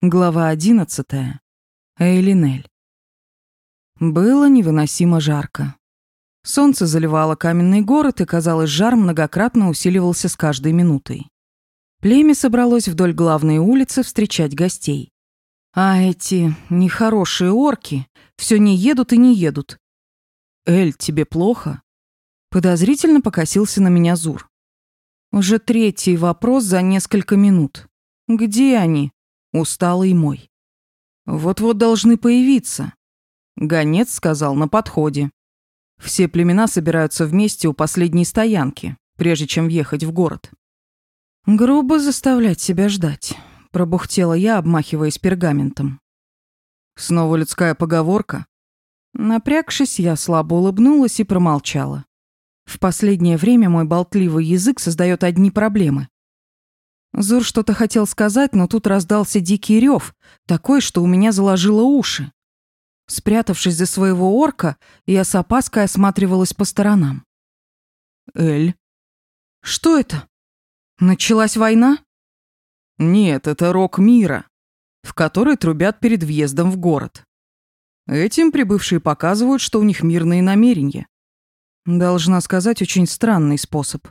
Глава 11. Эйлинель. Было невыносимо жарко. Солнце заливало каменный город, и, казалось, жар многократно усиливался с каждой минутой. Племя собралось вдоль главной улицы встречать гостей. А эти нехорошие орки все не едут и не едут. «Эль, тебе плохо?» Подозрительно покосился на меня Зур. Уже третий вопрос за несколько минут. «Где они?» усталый мой. «Вот-вот должны появиться», — гонец сказал на подходе. «Все племена собираются вместе у последней стоянки, прежде чем въехать в город». «Грубо заставлять себя ждать», — пробухтела я, обмахиваясь пергаментом. Снова людская поговорка. Напрягшись, я слабо улыбнулась и промолчала. В последнее время мой болтливый язык создает одни проблемы. Зур что-то хотел сказать, но тут раздался дикий рев, такой, что у меня заложило уши. Спрятавшись за своего орка, я с опаской осматривалась по сторонам. «Эль?» «Что это? Началась война?» «Нет, это рок мира, в который трубят перед въездом в город. Этим прибывшие показывают, что у них мирные намерения. Должна сказать, очень странный способ.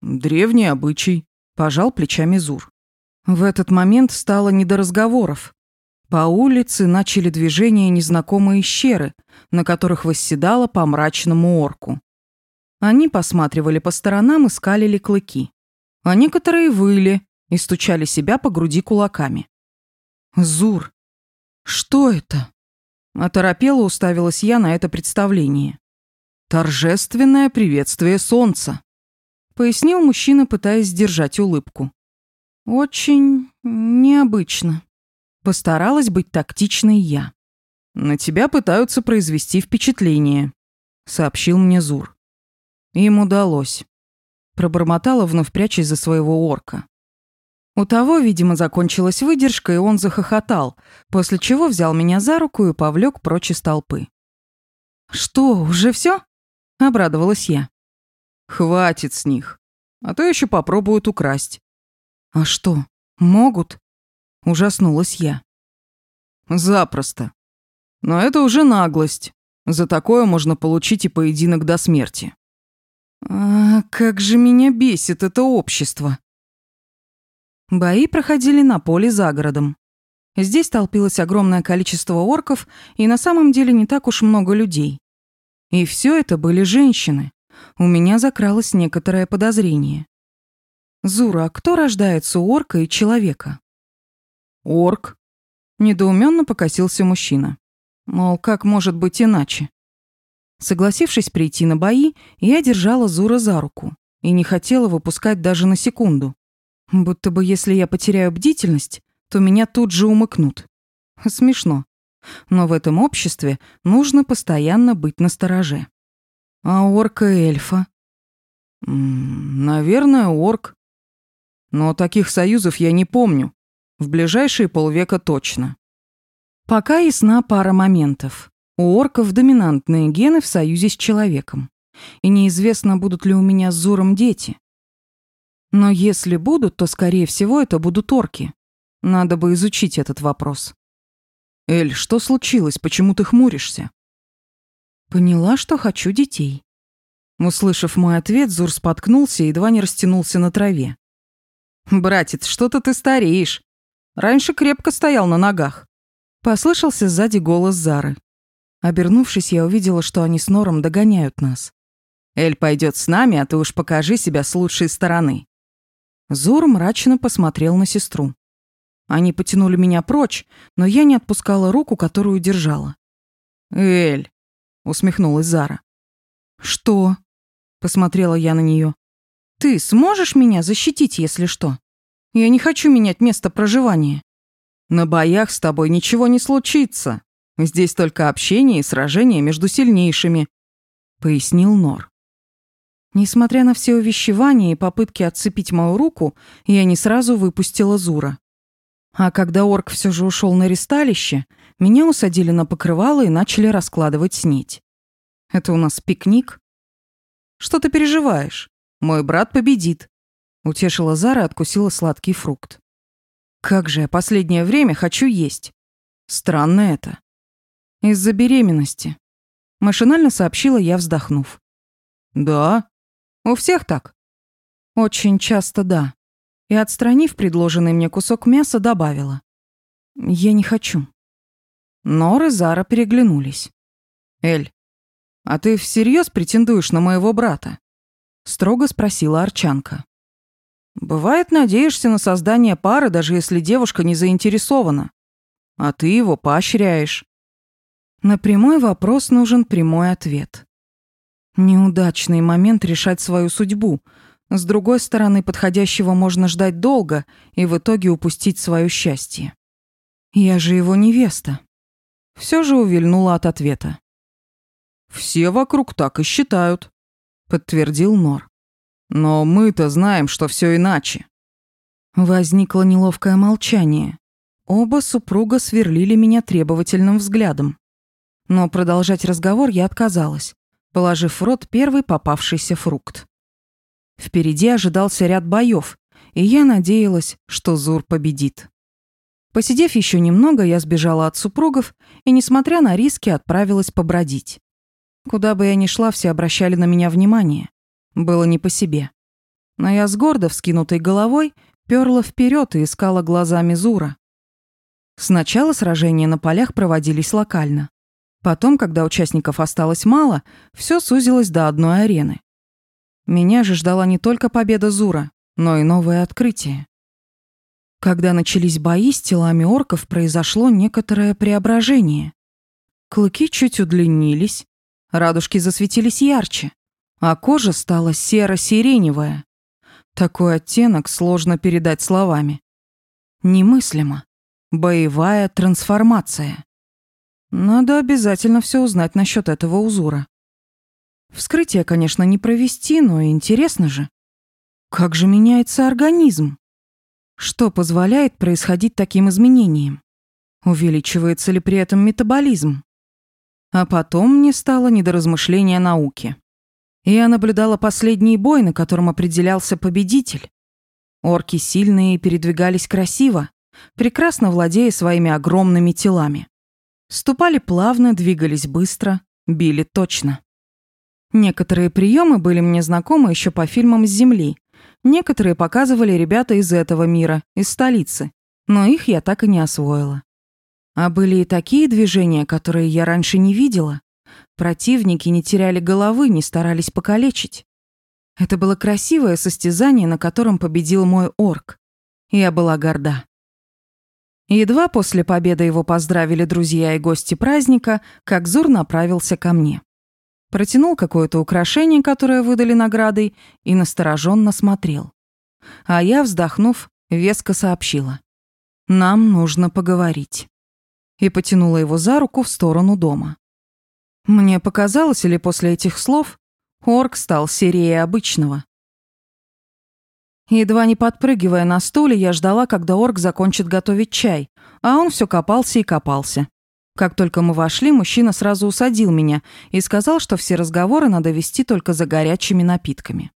Древний обычай пожал плечами Зур. В этот момент стало не до разговоров. По улице начали движение незнакомые щеры, на которых восседала по мрачному орку. Они посматривали по сторонам и скалили клыки. А некоторые выли и стучали себя по груди кулаками. «Зур, что это?» Оторопела уставилась я на это представление. «Торжественное приветствие солнца», пояснил мужчина, пытаясь сдержать улыбку. «Очень необычно». Постаралась быть тактичной я. «На тебя пытаются произвести впечатление», — сообщил мне Зур. Им удалось. Пробормотала, вновь прячась за своего орка. У того, видимо, закончилась выдержка, и он захохотал, после чего взял меня за руку и повлек прочь из толпы. «Что, уже все? обрадовалась я. Хватит с них. А то еще попробуют украсть. А что, могут? Ужаснулась я. Запросто. Но это уже наглость. За такое можно получить и поединок до смерти. А как же меня бесит это общество. Бои проходили на поле за городом. Здесь толпилось огромное количество орков и на самом деле не так уж много людей. И все это были женщины у меня закралось некоторое подозрение. «Зура, кто рождается у орка и человека?» «Орк», — недоуменно покосился мужчина. «Мол, как может быть иначе?» Согласившись прийти на бои, я держала Зура за руку и не хотела выпускать даже на секунду. Будто бы если я потеряю бдительность, то меня тут же умыкнут. Смешно. Но в этом обществе нужно постоянно быть настороже. «А орка эльфа?» «Наверное, орк. Но таких союзов я не помню. В ближайшие полвека точно». Пока ясна пара моментов. У орков доминантные гены в союзе с человеком. И неизвестно, будут ли у меня с Зуром дети. Но если будут, то, скорее всего, это будут орки. Надо бы изучить этот вопрос. «Эль, что случилось? Почему ты хмуришься?» Поняла, что хочу детей. Услышав мой ответ, Зур споткнулся и едва не растянулся на траве. «Братец, что-то ты стареешь. Раньше крепко стоял на ногах». Послышался сзади голос Зары. Обернувшись, я увидела, что они с Нором догоняют нас. «Эль пойдет с нами, а ты уж покажи себя с лучшей стороны». Зур мрачно посмотрел на сестру. Они потянули меня прочь, но я не отпускала руку, которую держала. «Эль, усмехнулась Зара. Что? посмотрела я на нее. Ты сможешь меня защитить, если что? Я не хочу менять место проживания. На боях с тобой ничего не случится. Здесь только общение и сражение между сильнейшими, пояснил Нор. Несмотря на все увещевания и попытки отцепить мою руку, я не сразу выпустила Зура. А когда орк все же ушел на ресталище, меня усадили на покрывало и начали раскладывать снить. Это у нас пикник? Что ты переживаешь? Мой брат победит. Утешила Зара и откусила сладкий фрукт. Как же я последнее время хочу есть. Странно это. Из-за беременности. Машинально сообщила я, вздохнув. Да? У всех так? Очень часто да. И отстранив предложенный мне кусок мяса, добавила. Я не хочу. Нор и Зара переглянулись. «Эль, а ты всерьез претендуешь на моего брата?» — строго спросила Арчанка. «Бывает, надеешься на создание пары, даже если девушка не заинтересована. А ты его поощряешь». На прямой вопрос нужен прямой ответ. Неудачный момент решать свою судьбу. С другой стороны, подходящего можно ждать долго и в итоге упустить свое счастье. Я же его невеста все же увильнула от ответа. «Все вокруг так и считают», — подтвердил Нор. «Но мы-то знаем, что все иначе». Возникло неловкое молчание. Оба супруга сверлили меня требовательным взглядом. Но продолжать разговор я отказалась, положив в рот первый попавшийся фрукт. Впереди ожидался ряд боев, и я надеялась, что Зур победит. Посидев еще немного, я сбежала от супругов и, несмотря на риски, отправилась побродить. Куда бы я ни шла, все обращали на меня внимание. Было не по себе. Но я с гордо вскинутой головой перла вперед и искала глазами Зура. Сначала сражения на полях проводились локально. Потом, когда участников осталось мало, все сузилось до одной арены. Меня же ждала не только победа Зура, но и новое открытие. Когда начались бои с телами орков, произошло некоторое преображение. Клыки чуть удлинились, радужки засветились ярче, а кожа стала серо-сиреневая. Такой оттенок сложно передать словами. Немыслимо. Боевая трансформация. Надо обязательно все узнать насчет этого узора. Вскрытие, конечно, не провести, но интересно же. Как же меняется организм? что позволяет происходить таким изменениям. Увеличивается ли при этом метаболизм? А потом мне стало не до размышления науки. Я наблюдала последний бой, на котором определялся победитель. Орки сильные и передвигались красиво, прекрасно владея своими огромными телами. Ступали плавно, двигались быстро, били точно. Некоторые приемы были мне знакомы еще по фильмам с Земли, Некоторые показывали ребята из этого мира, из столицы, но их я так и не освоила. А были и такие движения, которые я раньше не видела. Противники не теряли головы, не старались покалечить. Это было красивое состязание, на котором победил мой орк. Я была горда. Едва после победы его поздравили друзья и гости праздника, как Зур направился ко мне протянул какое-то украшение, которое выдали наградой, и настороженно смотрел. А я, вздохнув, веско сообщила. «Нам нужно поговорить». И потянула его за руку в сторону дома. Мне показалось ли после этих слов, орк стал серее обычного. Едва не подпрыгивая на стуле, я ждала, когда орк закончит готовить чай, а он все копался и копался. Как только мы вошли, мужчина сразу усадил меня и сказал, что все разговоры надо вести только за горячими напитками.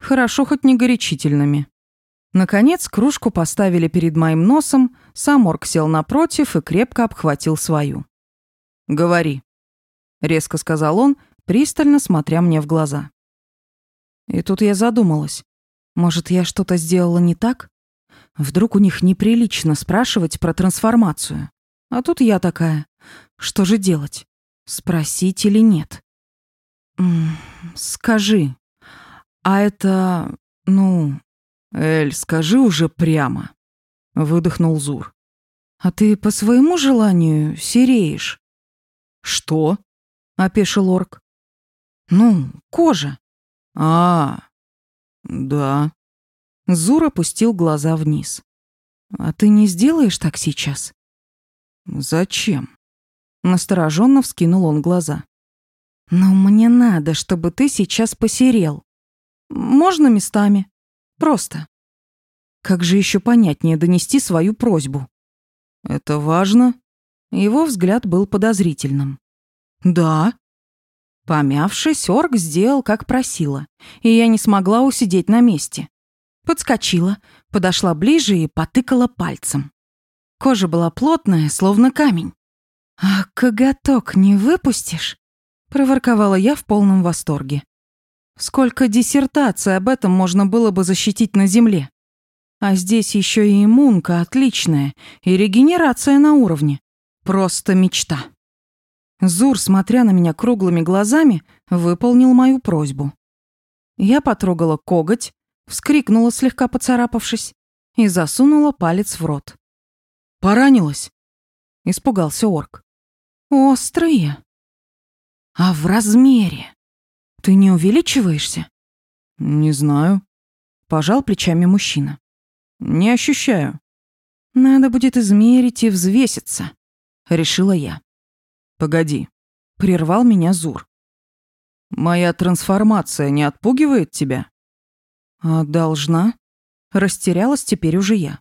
Хорошо, хоть не горячительными. Наконец, кружку поставили перед моим носом, сам орк сел напротив и крепко обхватил свою. «Говори», — резко сказал он, пристально смотря мне в глаза. И тут я задумалась. Может, я что-то сделала не так? Вдруг у них неприлично спрашивать про трансформацию. А тут я такая. Что же делать? Спросить или нет? Скажи. А это, ну, Эль, скажи уже прямо, выдохнул Зур. А ты по своему желанию сереешь. Что? опешил орк. Ну, кожа. А. Да. Зур опустил глаза вниз. А ты не сделаешь так сейчас? Зачем? Настороженно вскинул он глаза. «Но мне надо, чтобы ты сейчас посерел. Можно местами. Просто». Как же еще понятнее донести свою просьбу? «Это важно?» Его взгляд был подозрительным. «Да». Помявшись, Орк сделал, как просила, и я не смогла усидеть на месте. Подскочила, подошла ближе и потыкала пальцем. Кожа была плотная, словно камень. «А коготок не выпустишь?» — проворковала я в полном восторге. «Сколько диссертаций об этом можно было бы защитить на Земле? А здесь еще и иммунка отличная, и регенерация на уровне. Просто мечта!» Зур, смотря на меня круглыми глазами, выполнил мою просьбу. Я потрогала коготь, вскрикнула, слегка поцарапавшись, и засунула палец в рот. «Поранилась?» — испугался орк острые. А в размере. Ты не увеличиваешься? Не знаю. Пожал плечами мужчина. Не ощущаю. Надо будет измерить и взвеситься, решила я. Погоди, прервал меня Зур. Моя трансформация не отпугивает тебя? А должна? Растерялась теперь уже я.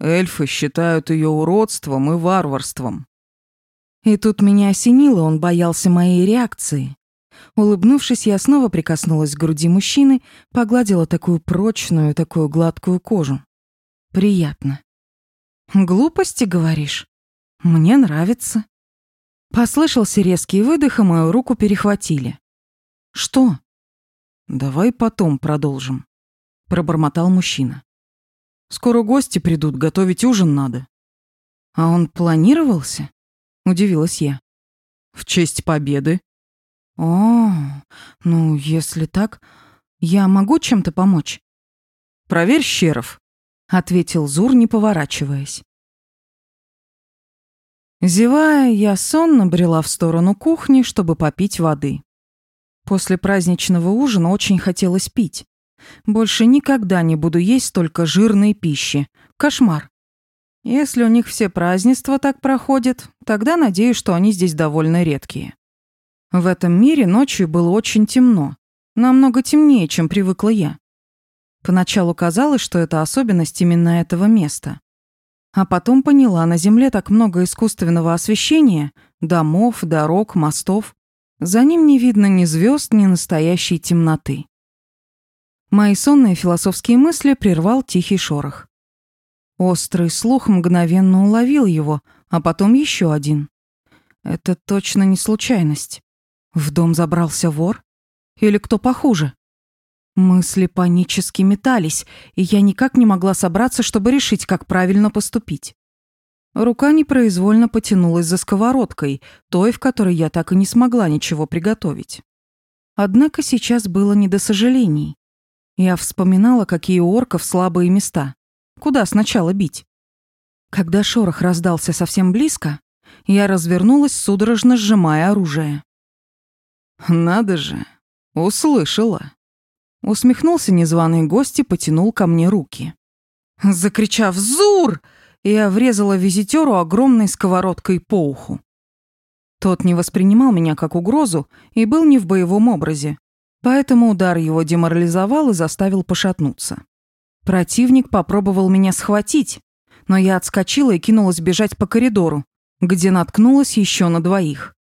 Эльфы считают ее уродством и варварством, и тут меня осенило, он боялся моей реакции. Улыбнувшись, я снова прикоснулась к груди мужчины, погладила такую прочную, такую гладкую кожу. Приятно. «Глупости, говоришь? Мне нравится». Послышался резкий выдох, и мою руку перехватили. «Что?» «Давай потом продолжим», — пробормотал мужчина. «Скоро гости придут, готовить ужин надо». «А он планировался?» — удивилась я. «В честь победы». «О, ну, если так, я могу чем-то помочь?» «Проверь Щеров», — ответил Зур, не поворачиваясь. Зевая, я сонно брела в сторону кухни, чтобы попить воды. После праздничного ужина очень хотелось пить. Больше никогда не буду есть столько жирной пищи. Кошмар. Если у них все празднества так проходят, тогда надеюсь, что они здесь довольно редкие. В этом мире ночью было очень темно. Намного темнее, чем привыкла я. Поначалу казалось, что это особенность именно этого места. А потом поняла, на Земле так много искусственного освещения, домов, дорог, мостов. За ним не видно ни звезд, ни настоящей темноты. Мои сонные философские мысли прервал тихий шорох. Острый слух мгновенно уловил его, а потом еще один. Это точно не случайность. В дом забрался вор? Или кто похуже? Мысли панически метались, и я никак не могла собраться, чтобы решить, как правильно поступить. Рука непроизвольно потянулась за сковородкой, той, в которой я так и не смогла ничего приготовить. Однако сейчас было не до сожалений. Я вспоминала, какие у орков слабые места куда сначала бить? Когда шорох раздался совсем близко, я развернулась, судорожно сжимая оружие. «Надо же! Услышала!» Усмехнулся незваный гость и потянул ко мне руки. Закричав «Зур!», я врезала визитеру огромной сковородкой по уху. Тот не воспринимал меня как угрозу и был не в боевом образе, поэтому удар его деморализовал и заставил пошатнуться. Противник попробовал меня схватить, но я отскочила и кинулась бежать по коридору, где наткнулась еще на двоих.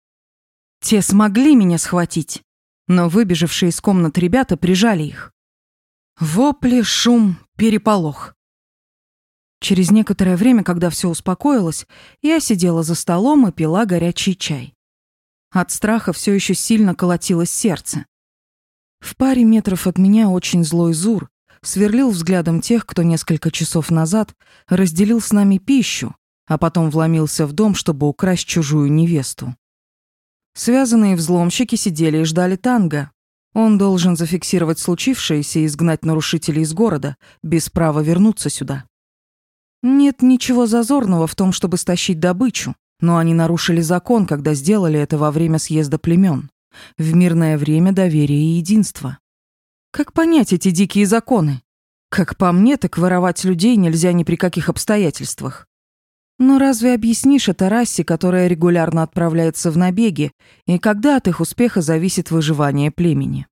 Те смогли меня схватить, но выбежавшие из комнат ребята прижали их. Вопли, шум, переполох. Через некоторое время, когда все успокоилось, я сидела за столом и пила горячий чай. От страха все еще сильно колотилось сердце. В паре метров от меня очень злой Зур сверлил взглядом тех, кто несколько часов назад разделил с нами пищу, а потом вломился в дом, чтобы украсть чужую невесту. Связанные взломщики сидели и ждали танго. Он должен зафиксировать случившееся и изгнать нарушителей из города, без права вернуться сюда. Нет ничего зазорного в том, чтобы стащить добычу, но они нарушили закон, когда сделали это во время съезда племен. В мирное время доверия и единства. Как понять эти дикие законы? Как по мне, так воровать людей нельзя ни при каких обстоятельствах. Но разве объяснишь это расе, которая регулярно отправляется в набеги, и когда от их успеха зависит выживание племени?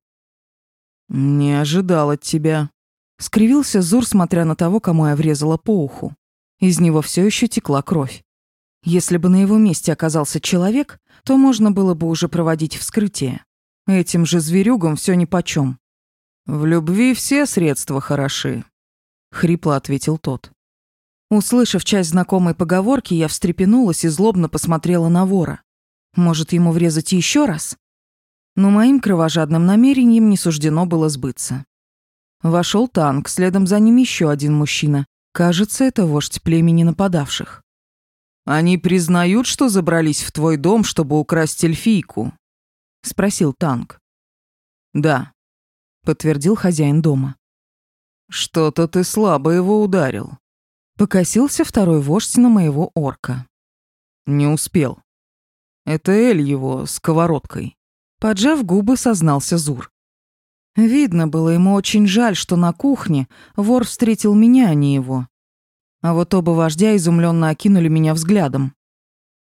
«Не ожидал от тебя», — скривился Зур, смотря на того, кому я врезала по уху. Из него все еще текла кровь. Если бы на его месте оказался человек, то можно было бы уже проводить вскрытие. Этим же зверюгам все нипочем. «В любви все средства хороши», — хрипло ответил тот. Услышав часть знакомой поговорки, я встрепенулась и злобно посмотрела на вора. Может, ему врезать еще раз? Но моим кровожадным намерением не суждено было сбыться. Вошел танк, следом за ним еще один мужчина. Кажется, это вождь племени нападавших. «Они признают, что забрались в твой дом, чтобы украсть эльфийку?» — спросил танк. «Да», — подтвердил хозяин дома. «Что-то ты слабо его ударил», — покосился второй вождь на моего орка. «Не успел. Это Эль его сковородкой», — поджав губы, сознался Зур. Видно было ему очень жаль, что на кухне вор встретил меня, а не его. А вот оба вождя изумленно окинули меня взглядом.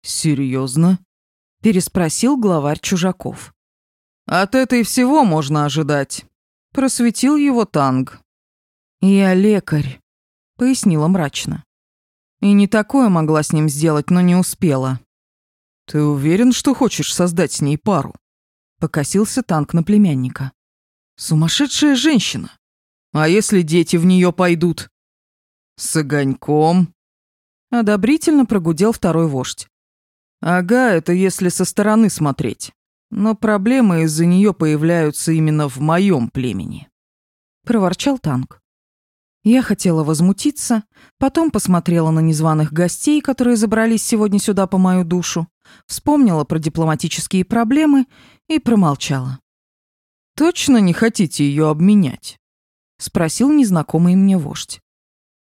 «Серьезно?» — переспросил главарь чужаков. «От этой всего можно ожидать просветил его танк. «Я лекарь», — пояснила мрачно. И не такое могла с ним сделать, но не успела. «Ты уверен, что хочешь создать с ней пару?» — покосился танк на племянника. «Сумасшедшая женщина! А если дети в нее пойдут?» «С огоньком!» — одобрительно прогудел второй вождь. «Ага, это если со стороны смотреть. Но проблемы из-за нее появляются именно в моем племени», — проворчал танк. Я хотела возмутиться, потом посмотрела на незваных гостей, которые забрались сегодня сюда по мою душу, вспомнила про дипломатические проблемы и промолчала. «Точно не хотите ее обменять?» — спросил незнакомый мне вождь.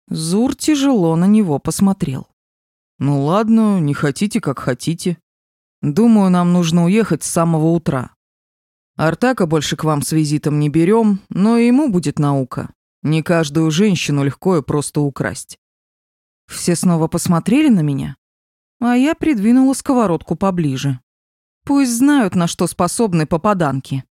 Зур тяжело на него посмотрел. «Ну ладно, не хотите, как хотите. Думаю, нам нужно уехать с самого утра. Артака больше к вам с визитом не берем, но ему будет наука. Не каждую женщину легко и просто украсть. Все снова посмотрели на меня, а я придвинула сковородку поближе. Пусть знают, на что способны попаданки.